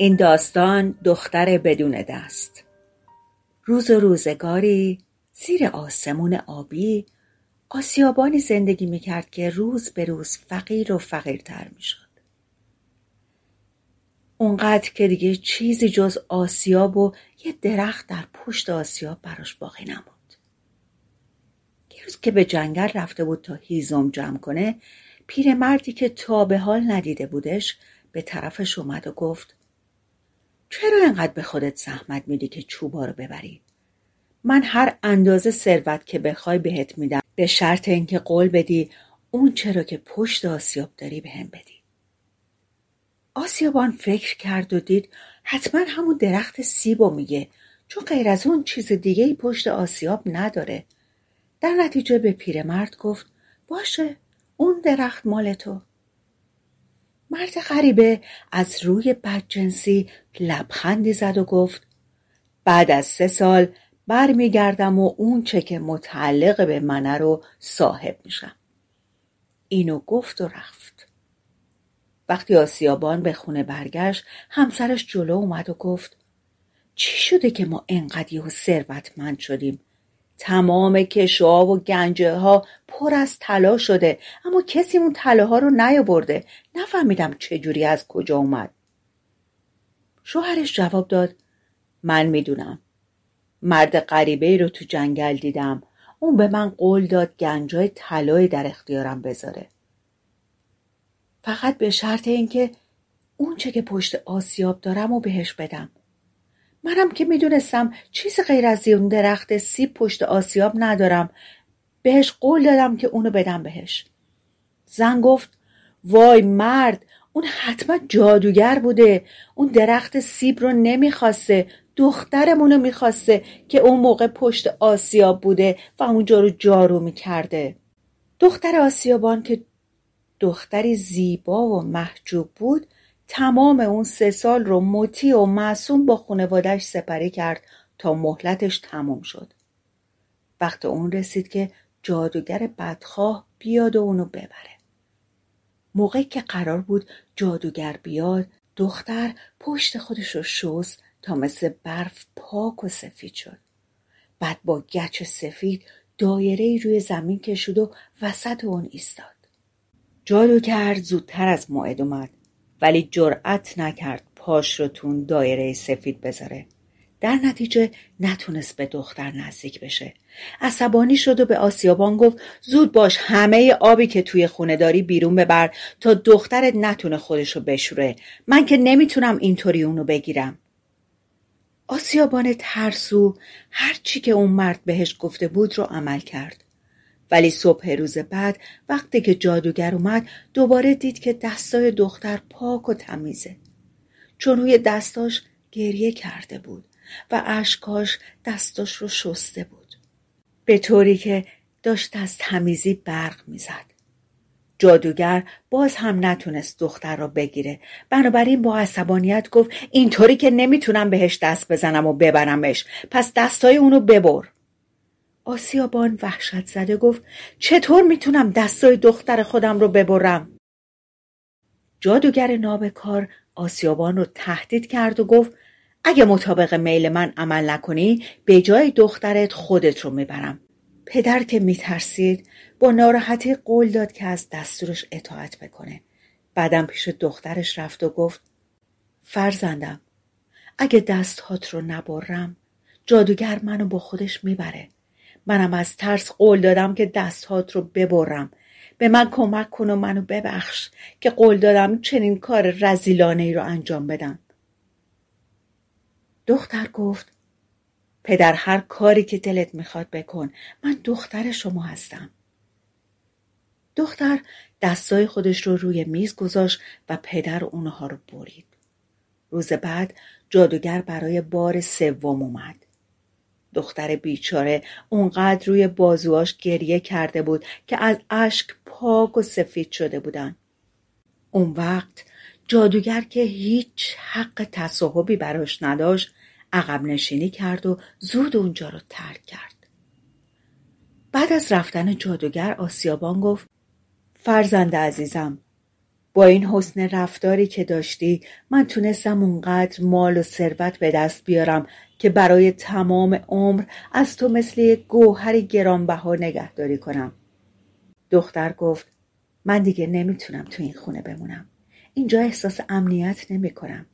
این داستان دختر بدون دست. روز و روزگاری زیر آسمون آبی آسیابانی زندگی می‌کرد که روز به روز فقیر و فقیرتر می‌شد. اونقدر که دیگه چیزی جز آسیاب و یه درخت در پشت آسیاب براش باقی نموند یه روز که به جنگل رفته بود تا هیزم جمع کنه پیرمردی که تا به حال ندیده بودش به طرفش اومد و گفت چرا انقدر به خودت زحمت میدی که چوبا رو ببری؟ من هر اندازه ثروت که بخوای بهت میدم به شرط اینکه قول بدی اون چرا که پشت آسیاب داری بهم بدی. آسیابان فکر کرد و دید حتما همون درخت سیبو میگه چون غیر از اون چیز دیگه ای پشت آسیاب نداره. در نتیجه به پیرمرد گفت باشه اون درخت مال تو. مرد غریبه از روی بدجنسی لبخندی زد و گفت بعد از سه سال برمیگردم و اون چه که متعلق به منه رو صاحب میشم. اینو گفت و رفت. وقتی آسیابان به خونه برگشت همسرش جلو اومد و گفت چی شده که ما انقدی و ثروتمند شدیم؟ تمام کشوها و گنجه ها پر از طلا شده اما کسی اون طلاها رو نیاورده. نفهمیدم چجوری از کجا اومد. شوهرش جواب داد من می‌دونم. مرد غریبه ای رو تو جنگل دیدم. اون به من قول داد گنجای طلایی در اختیارم بذاره. فقط به شرط اینکه اون چه که پشت آسیاب دارم و بهش بدم. منم که می‌دونستم چیزی غیر از اون درخت سیب پشت آسیاب ندارم. بهش قول دادم که اونو بدم بهش. زن گفت وای مرد اون حتما جادوگر بوده. اون درخت سیب رو نمی‌خواسته دخترمونو می‌خواسته که اون موقع پشت آسیاب بوده و اونجا رو جارو می‌کرده. دختر آسیابان که دختری زیبا و محجوب بود تمام اون سه سال رو مطیع و معصوم با خانوادش سپری کرد تا مهلتش تموم شد. وقت اون رسید که جادوگر بدخواه بیاد و اونو ببره. موقعی که قرار بود جادوگر بیاد دختر پشت خودش رو شست تا مثل برف پاک و سفید شد. بعد با گچ سفید دایره روی زمین کشید و وسط اون ایستاد. جادوگر زودتر از موعد اومد ولی جرأت نکرد پاش رو تون دایره سفید بذاره. در نتیجه نتونست به دختر نزدیک بشه. عصبانی شد و به آسیابان گفت زود باش همه آبی که توی خونه داری بیرون ببر تا دخترت نتونه خودشو بشوره. من که نمی‌تونم اینطوری اونو بگیرم. آسیابان ترسو هرچی که اون مرد بهش گفته بود رو عمل کرد. ولی صبح روز بعد وقتی که جادوگر اومد دوباره دید که دستای دختر پاک و تمیزه. چون روی دستاش گریه کرده بود و اشکاش دستاش رو شسته بود. به طوری که داشت از تمیزی برق می‌زد. جادوگر باز هم نتونست دختر را بگیره. بنابراین با عصبانیت گفت اینطوری که نمی‌تونم بهش دست بزنم و ببرمش. پس دستای اونو ببر. آسیابان وحشت زده گفت چطور می‌تونم دستای دختر خودم رو ببرم؟ جادوگر نابکار آسیابان رو تهدید کرد و گفت اگه مطابق میل من عمل نکنی به جای دخترت خودت رو می‌برم. پدر که میترسید با ناراحتی قول داد که از دستورش اطاعت بکنه. بعدم پیش دخترش رفت و گفت فرزندم اگه دستهات رو نبرم جادوگر منو با خودش می‌بره. منم از ترس قول دادم که دستهات رو ببرم به من کمک کن و منو ببخش که قول دادم چنین کار رزیلانه ای رو انجام بدم دختر گفت پدر هر کاری که دلت می‌خواد بکن من دختر شما هستم دختر دستای خودش رو روی میز گذاشت و پدر اونها رو برید. روز بعد جادوگر برای بار سوم اومد. دختر بیچاره اونقدر روی بازوهاش گریه کرده بود که از اشک پاک و سفید شده بودن. اون وقت جادوگر که هیچ حق تصاحبی براش نداشت عقب نشینی کرد و زود اونجا رو ترک کرد. بعد از رفتن جادوگر آسیابان گفت فرزند عزیزم با این حسن رفتاری که داشتی من تونستم اونقدر مال و ثروت به دست بیارم که برای تمام عمر از تو مثل یک گوهر گرانبها نگهداری کنم. دختر گفت من دیگه نمی‌تونم تو این خونه بمونم. اینجا احساس امنیت نمی کنم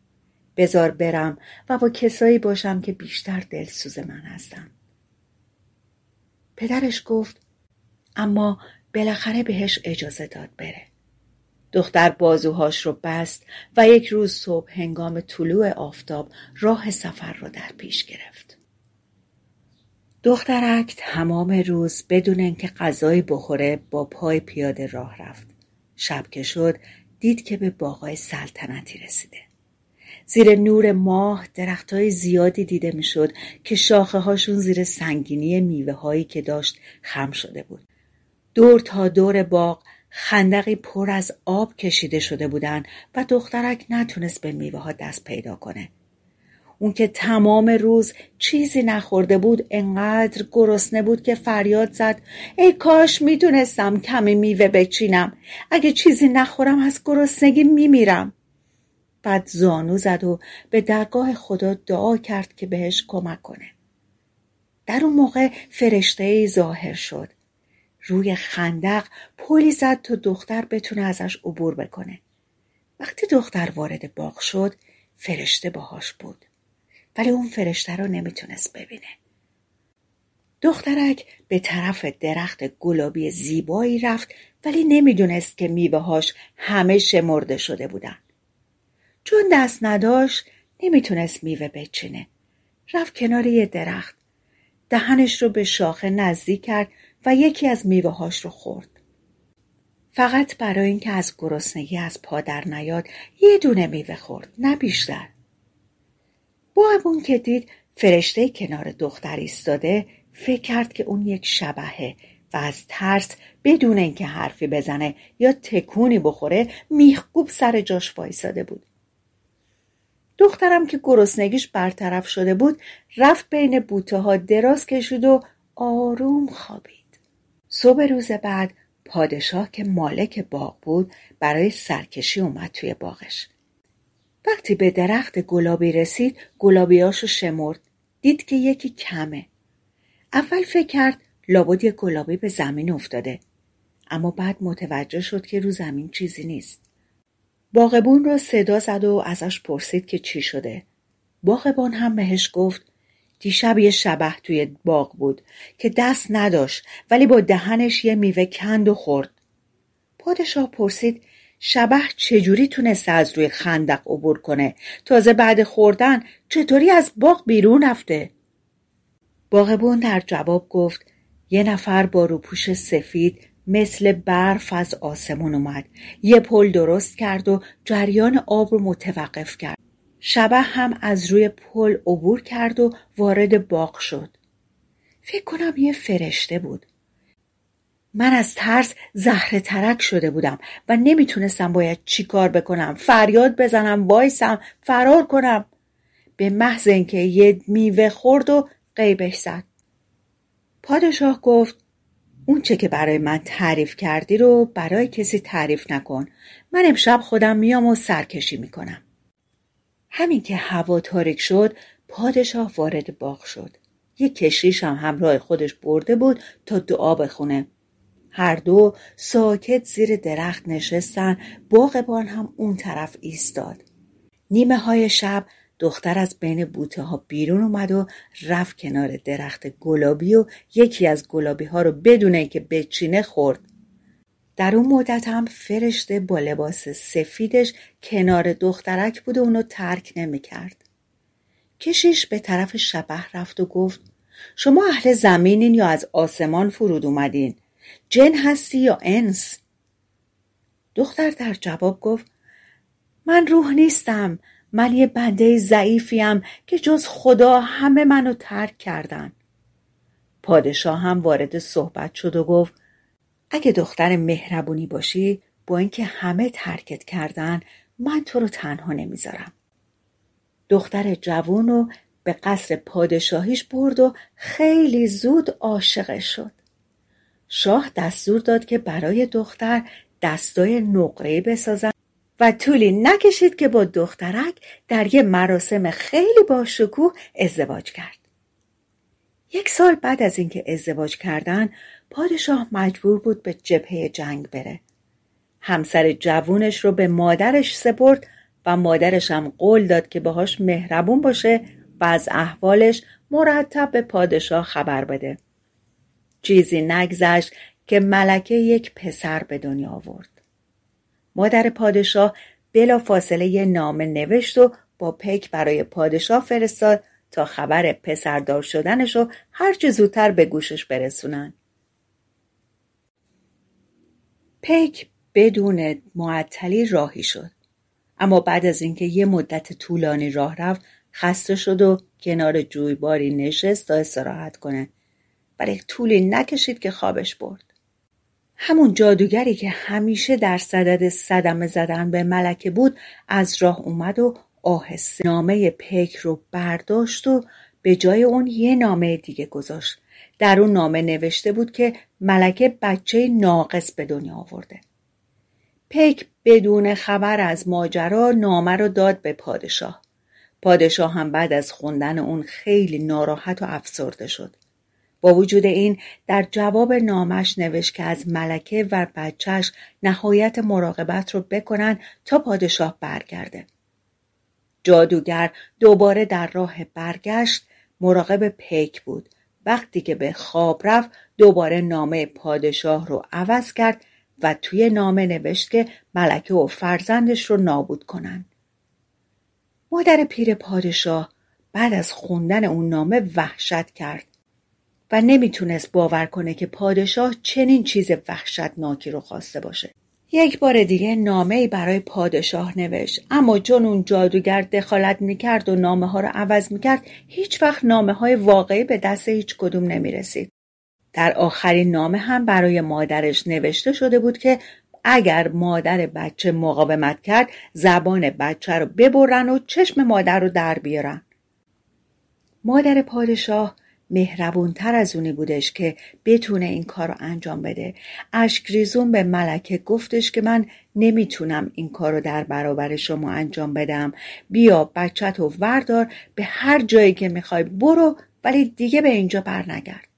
بزار برم و با کسایی باشم که بیشتر دلسوز من هستن. پدرش گفت اما بالاخره بهش اجازه داد بره. دختر بازوهاش رو بست و یک روز صبح هنگام طلوع آفتاب راه سفر را در پیش گرفت. دخترک تمام روز بدون اینکه غذایی بخوره با پای پیاده راه رفت. شب که شد دید که به باغای سلطنتی رسیده. زیر نور ماه درخت های زیادی دیده می‌شد که شاخه هاشون زیر سنگینی میوه هایی که داشت خم شده بود. دور تا دور باغ خندقی پر از آب کشیده شده بودن و دخترک نتونست به میوه ها دست پیدا کنه. اون که تمام روز چیزی نخورده بود انقدر گرسنه بود که فریاد زد. ای کاش می‌تونستم کمی میوه بچینم. اگه چیزی نخورم از گرسنگی میمیرم. بعد زانو زد و به درگاه خدا دعا کرد که بهش کمک کنه. در اون موقع فرشته ای ظاهر شد. روی خندق پلی زد تا دختر بتونه ازش عبور بکنه. وقتی دختر وارد باغ شد فرشته باهاش بود. ولی اون فرشته رو نمی‌تونست ببینه. دخترک به طرف درخت گلابی زیبایی رفت ولی نمی‌دونست که میوههاش همه شمرده شده بودن. چون دست نداشت نمی‌تونست میوه بچینه. رفت کنار یه درخت. دهنش رو به شاخه نزدیک کرد و یکی از میوههاش رو خورد. فقط برای اینکه از گرسنگی از پا در نیاد یه دونه میوه خورد نه بیشتر. با که دید فرشته کنار دختر ایستاده فکر کرد که اون یک شبهه و از ترس بدون اینکه حرفی بزنه یا تکونی بخوره میخکوب سر جاش وایساده بود. دخترم که گرسنگیش برطرف شده بود رفت بین بوته ها دراز کشید و آروم خوابید. صبح روز بعد پادشاه که مالک باغ بود برای سرکشی اومد توی باغش. وقتی به درخت گلابی رسید گلابیاشو شمرد. دید که یکی کمه. اول فکر کرد لابد یک گلابی به زمین افتاده. اما بعد متوجه شد که رو زمین چیزی نیست. باغبون را صدا زد و ازش پرسید که چی شده. باغبان هم بهش گفت دیشب یه شبه توی باغ بود که دست نداشت ولی با دهنش یه میوه کند و خورد. پادشاه پرسید شبه چجوری تونسته از روی خندق عبور کنه تازه بعد خوردن چطوری از باغ بیرون رفته؟ باغبون در جواب گفت یه نفر با روپوش سفید مثل برف از آسمون اومد یه پل درست کرد و جریان آب رو متوقف کرد شبه هم از روی پل عبور کرد و وارد باغ شد. فکر کنم یه فرشته بود. من از ترس زهره ترک شده بودم و نمی‌تونستم باید چی کار بکنم. فریاد بزنم وایسم فرار کنم. به محض اینکه یه میوه خورد و قیبش زد. پادشاه گفت اون چه که برای من تعریف کردی رو برای کسی تعریف نکن. من امشب خودم میام و سرکشی می‌کنم. همین که هوا تاریک شد پادشاه وارد باغ شد. یک کشیش هم همراه خودش برده بود تا دعا بخونه. هر دو ساکت زیر درخت نشستن باغبان هم اون طرف ایستاد. نیمه های شب دختر از بین بوته ها بیرون اومد و رفت کنار درخت گلابی و یکی از گلابی ها رو بدونه که بچینه خورد. در اون مدت هم فرشته با لباس سفیدش کنار دخترک بود و اونو ترک نمی‌کرد. کشیش به طرف شبه رفت و گفت شما اهل زمینین یا از آسمان فرود اومدین؟ جن هستی یا انس؟ دختر در جواب گفت من روح نیستم من یه بنده ضعیفیم که جز خدا همه منو ترک کردن پادشاه هم وارد صحبت شد و گفت اگه دختر مهربونی باشی با اینکه همه ترکت کردن من تو رو تنها نمی‌ذارم. دختر جوون رو به قصر پادشاهیش برد و خیلی زود عاشقش شد. شاه دستور داد که برای دختر دستای نقره بسازن و طولی نکشید که با دخترک در یه مراسم خیلی باشکوه ازدواج کرد. یک سال بعد از اینکه ازدواج کردن پادشاه مجبور بود به جبهه جنگ بره. همسر جوونش رو به مادرش سپرد و مادرش هم قول داد که باهاش مهربون باشه و از احوالش مرتب به پادشاه خبر بده. چیزی نگذشت که ملکه یک پسر به دنیا آورد. مادر پادشاه بلا فاصله یه نامه نوشت و با پیک برای پادشاه فرستاد تا خبر پسردار شدنش رو هرچه زودتر به گوشش برسونن. پیک بدون معطلی راهی شد. اما بعد از اینکه یه مدت طولانی راه رفت خسته شد و کنار جویباری نشست تا استراحت کنه ولی طولی نکشید که خوابش برد همون جادوگری که همیشه در صدد صدمه زدن به ملکه بود از راه اومد و آهسته نامه پیک رو برداشت و به جای اون یه نامه دیگه گذاشت. در اون نامه نوشته بود که ملکه بچه ناقص به دنیا آورده. پیک بدون خبر از ماجرا نامه رو داد به پادشاه. پادشاه هم بعد از خوندن اون خیلی ناراحت و افسرده شد. با وجود این در جواب نامش نوشت که از ملکه و بچهش نهایت مراقبت رو بکنن تا پادشاه برگرده. جادوگر دوباره در راه برگشت مراقب پیک بود. وقتی که به خواب رفت دوباره نامه پادشاه رو عوض کرد و توی نامه نوشت که ملکه و فرزندش رو نابود کنن. مادر پیر پادشاه بعد از خوندن اون نامه وحشت کرد و نمی‌تونست باور کنه که پادشاه چنین چیز وحشتناکی رو خواسته باشه. یک بار دیگه نامه برای پادشاه نوشت اما چون اون جادوگر دخالت می‌کرد و نامه ها رو عوض می‌کرد هیچ وقت نامه های واقعی به دست هیچ کدوم نمی‌رسید. در آخرین نامه هم برای مادرش نوشته شده بود که اگر مادر بچه مقاومت کرد زبان بچه رو ببرن و چشم مادر رو در بیارن. مادر پادشاه مهربونتر از اونی بودش که بتونه این کار رو انجام بده. ریزون به ملکه گفتش که من نمی‌تونم این کار رو در برابر شما انجام بدم. بیا بچت و وردار به هر جایی که می‌خوای برو ولی دیگه به اینجا برنگرد.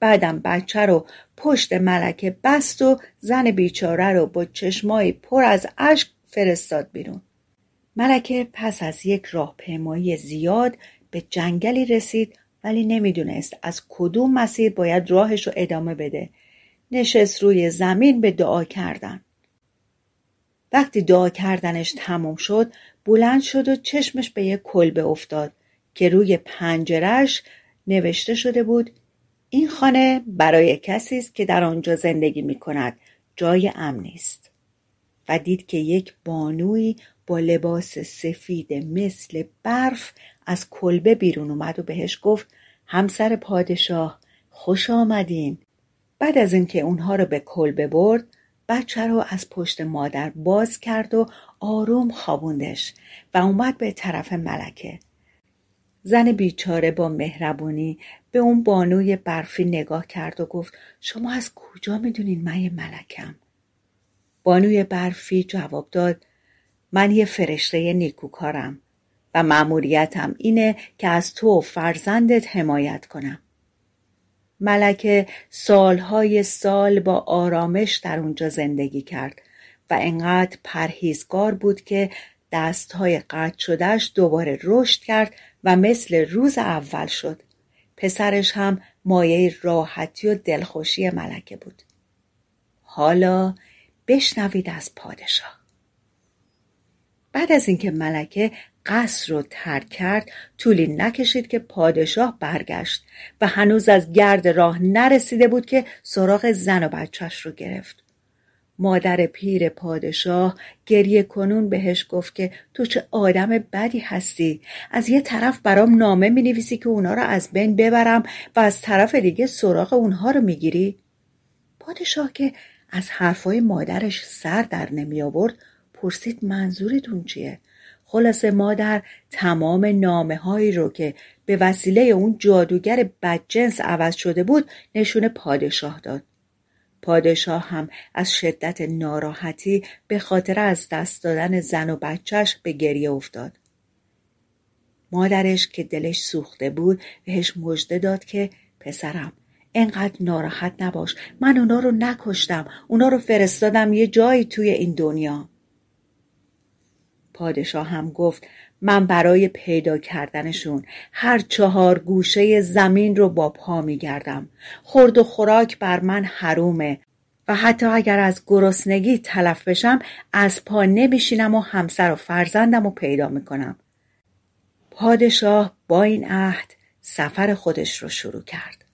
بعدم بچه رو پشت ملکه بست و زن بیچاره رو با چشمایی پر از اشک فرستاد بیرون. ملکه پس از یک راهپیمایی زیاد به جنگلی رسید ولی نمی‌دونست از کدوم مسیر باید راهش رو ادامه بده. نشست روی زمین به دعا کردن. وقتی دعا کردنش تموم شد بلند شد و چشمش به یک کلبه افتاد که روی پنجرش نوشته شده بود این خانه برای کسی است که در آنجا زندگی می کند جای امنی است و دید که یک بانوی با لباس سفید مثل برف از کلبه بیرون اومد و بهش گفت همسر پادشاه خوش آمدین. بعد از اینکه اونها رو به کلبه برد بچه رو از پشت مادر باز کرد و آروم خوابوندش و اومد به طرف ملکه. زن بیچاره با مهربونی به اون بانوی برفی نگاه کرد و گفت شما از کجا می‌دونین من ملکم؟ بانوی برفی جواب داد من یه فرشته نیکوکارم و مأموریتم اینه که از تو و فرزندت حمایت کنم. ملکه سالهای سال با آرامش در اونجا زندگی کرد و انقدر پرهیزگار بود که دستهای قطع شدهش دوباره رشد کرد و مثل روز اول شد. پسرش هم مایه راحتی و دلخوشی ملکه بود. حالا بشنوید از پادشاه. بعد از اینکه ملکه قصر رو ترک کرد طولی نکشید که پادشاه برگشت و هنوز از گرد راه نرسیده بود که سراغ زن و بچهش رو گرفت. مادر پیر پادشاه گریه کنون بهش گفت که تو چه آدم بدی هستی؟ از یه طرف برام نامه می نویسی که اونا رو از بین ببرم و از طرف دیگه سراغ اونها رو می‌گیری. پادشاه که از حرفای مادرش سر در نمی آورد پرسید منظورتون چیه؟ خلاصه مادر تمام نامه هایی رو که به وسیله اون جادوگر بدجنس عوض شده بود نشون پادشاه داد. پادشاه هم از شدت ناراحتی به خاطر از دست دادن زن و بچهش به گریه افتاد. مادرش که دلش سوخته بود بهش مژده داد که پسرم انقدر ناراحت نباش من اونا رو نکشتم اونا رو فرستادم یه جایی توی این دنیا. پادشاه هم گفت من برای پیدا کردنشون هر چهار گوشه زمین رو با پا میگردم. خورد و خوراک بر من حرومه و حتی اگر از گرسنگی تلف بشم از پا نمیشینم و همسر و فرزندم رو پیدا می‌کنم. پادشاه با این عهد سفر خودش رو شروع کرد.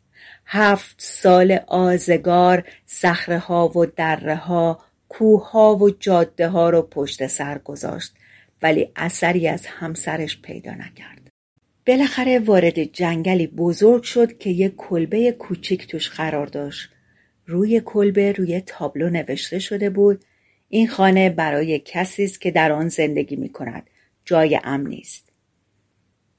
هفت سال آزگار صخره ها و دره ها کوه ها و جاده ها رو پشت سر گذاشت. ولی اثری از همسرش پیدا نکرد. بالاخره وارد جنگلی بزرگ شد که یک کلبه کوچیک توش قرار داشت. روی کلبه روی تابلو نوشته شده بود این خانه برای کسی است که در آن زندگی می کند. جای امنی است.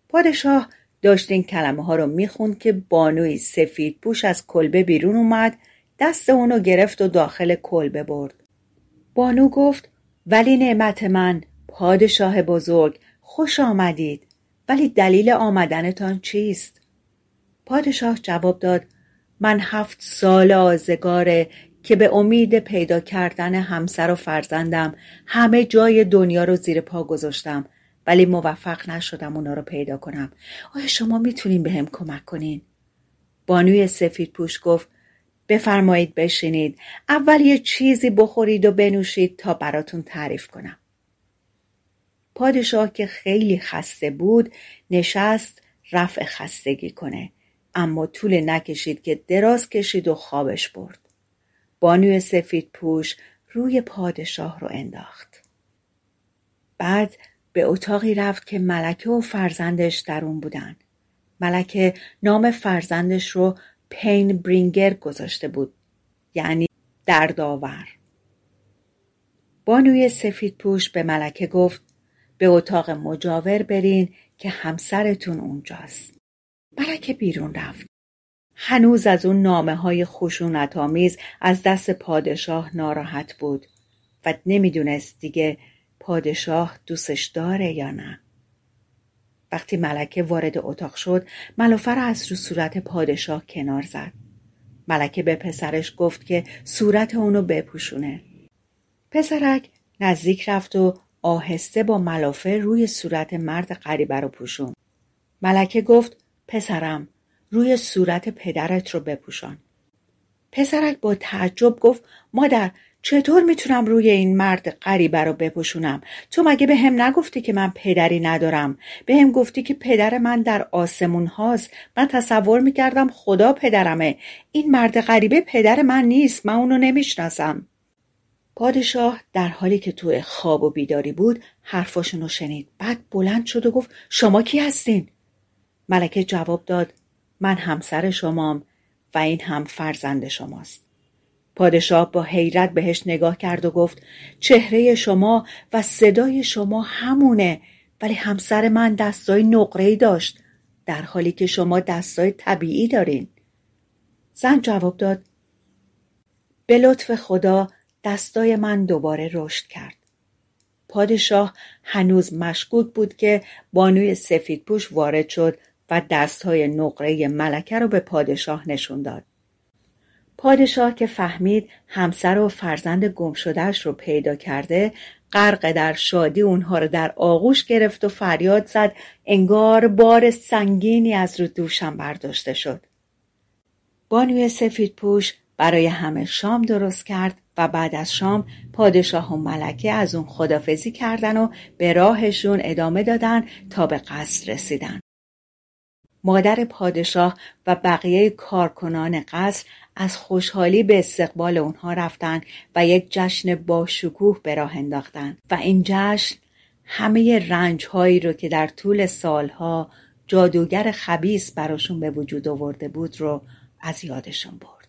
پادشاه داشت این کلمه ها رو می‌خوند که بانوی سفید پوش از کلبه بیرون اومد دست اونو گرفت و داخل کلبه برد. بانو گفت ولی نعمت من پادشاه بزرگ خوش آمدید ولی دلیل آمدنتان چیست؟ پادشاه جواب داد من هفت سال آزگاره که به امید پیدا کردن همسر و فرزندم همه جای دنیا رو زیر پا گذاشتم ولی موفق نشدم اونا رو پیدا کنم آیا شما می‌تونین به هم کمک کنین؟ بانوی سفید پوش گفت بفرمایید بشینید اول یه چیزی بخورید و بنوشید تا براتون تعریف کنم پادشاه که خیلی خسته بود نشست رفع خستگی کنه. اما طول نکشید که دراز کشید و خوابش برد. بانوی سفید پوش روی پادشاه رو انداخت. بعد به اتاقی رفت که ملکه و فرزندش در اون بودن. ملکه نام فرزندش رو پین برینگر گذاشته بود یعنی دردآور. بانوی سفید پوش به ملکه گفت به اتاق مجاور برین که همسرتون اونجاست. ملکه بیرون رفت. هنوز از اون نامه های خشونت آمیز از دست پادشاه ناراحت بود و نمی‌دونست دیگه پادشاه دوستش داره یا نه. وقتی ملکه وارد اتاق شد ملافه از رو صورت پادشاه کنار زد. ملکه به پسرش گفت که صورت اونو بپوشونه. پسرک نزدیک رفت و آهسته با ملافه روی صورت مرد غریبه رو پوشون. ملکه گفت پسرم روی صورت پدرت رو بپوشان. پسرک با تعجب گفت مادر چطور می‌تونم روی این مرد غریبه رو بپوشونم؟ تو مگه به هم نگفتی که من پدری ندارم؟ به هم گفتی که پدر من در آسمون هاست. من تصور می‌کردم خدا پدرمه. این مرد غریبه پدر من نیست. من اونو نمی‌شناسم. پادشاه در حالی که توی خواب و بیداری بود حرفاشونو شنید. بعد بلند شد و گفت شما کی هستین؟ ملکه جواب داد من همسر شمام و این هم فرزند شماست. پادشاه با حیرت بهش نگاه کرد و گفت چهره شما و صدای شما همونه ولی همسر من دستای نقره‌ای داشت در حالی که شما دستای طبیعی دارین. زن جواب داد به لطف خدا دستای من دوباره رشد کرد. پادشاه هنوز مشکوک بود که بانوی سفید پوش وارد شد و دستهای نقره ملکه رو به پادشاه نشون داد. پادشاه که فهمید همسر و فرزند گم شدهش رو پیدا کرده غرق در شادی اونها رو در آغوش گرفت و فریاد زد انگار بار سنگینی از رو دوشم برداشته شد. بانوی سفید پوش برای همه شام درست کرد و بعد از شام پادشاه و ملکه از اون خدافزی کردن و به راهشون ادامه دادن تا به قصر رسیدن. مادر پادشاه و بقیه کارکنان قصر از خوشحالی به استقبال اونها رفتن و یک جشن با شکوه به راه انداختن و این جشن همه رنج هایی رو که در طول سالها جادوگر خبیس براشون به وجود آورده بود رو از یادشون برد